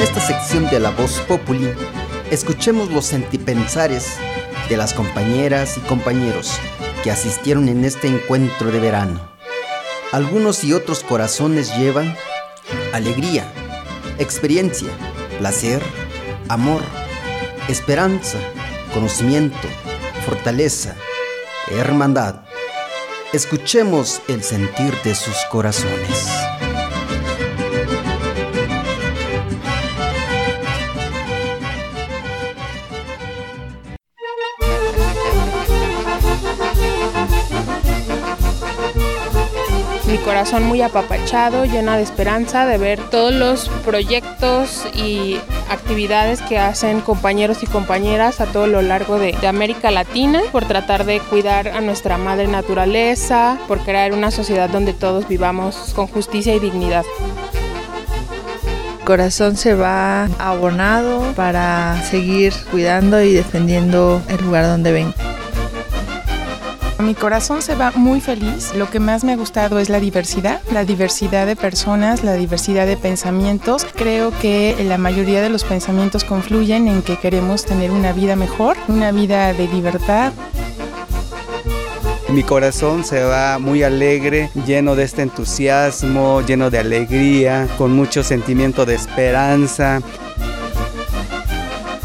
En esta sección de La Voz Populi, escuchemos los sentipensares de las compañeras y compañeros que asistieron en este encuentro de verano. Algunos y otros corazones llevan alegría, experiencia, placer, amor, esperanza, conocimiento, fortaleza, hermandad. Escuchemos el sentir de sus corazones. Mi corazón muy apapachado, llena de esperanza de ver todos los proyectos y actividades que hacen compañeros y compañeras a todo lo largo de, de, América Latina por tratar de cuidar a nuestra madre naturaleza, por crear una sociedad donde todos vivamos con justicia y dignidad. Corazón se va abonado para seguir cuidando y defendiendo el lugar donde ven. Mi corazón se va muy feliz. Lo que más me ha gustado es la diversidad, la diversidad de personas, la diversidad de pensamientos. Creo que la mayoría de los pensamientos confluyen en que queremos tener una vida mejor, una vida de libertad. Mi corazón se va muy alegre, lleno de este entusiasmo, lleno de alegría, con mucho sentimiento de esperanza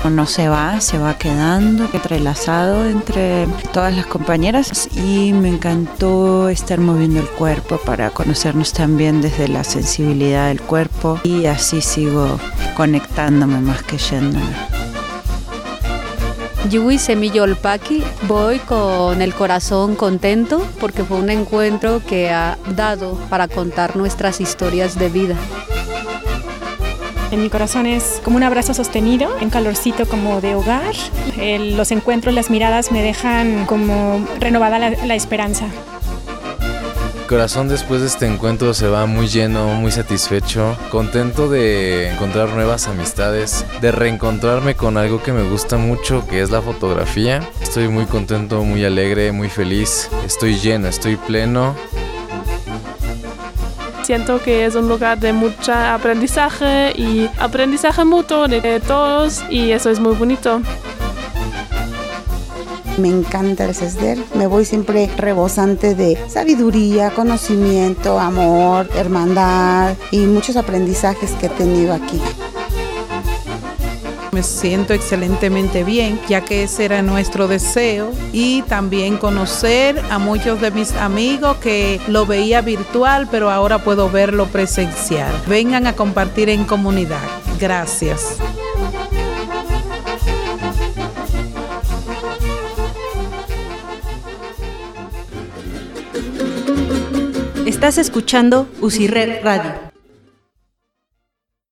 no se va, se va quedando entrelazado entre todas las compañeras y me encantó estar moviendo el cuerpo para conocernos también desde la sensibilidad del cuerpo y así sigo conectándome más que yéndome. Yui Semillolpaki, voy con el corazón contento porque fue un encuentro que ha dado para contar nuestras historias de vida. En mi corazón es como un abrazo sostenido, un calorcito como de hogar. Los encuentros, las miradas me dejan como renovada la, la esperanza. Corazón después de este encuentro se va muy lleno, muy satisfecho, contento de encontrar nuevas amistades, de reencontrarme con algo que me gusta mucho, que es la fotografía. Estoy muy contento, muy alegre, muy feliz, estoy lleno, estoy pleno Siento que es un lugar de mucho aprendizaje y aprendizaje mutuo de todos y eso es muy bonito. Me encanta el CESDER, me voy siempre rebosante de sabiduría, conocimiento, amor, hermandad y muchos aprendizajes que he tenido aquí me siento excelentemente bien, ya que ese era nuestro deseo y también conocer a muchos de mis amigos que lo veía virtual, pero ahora puedo verlo presencial. Vengan a compartir en comunidad. Gracias. Estás escuchando UCIRED Radio.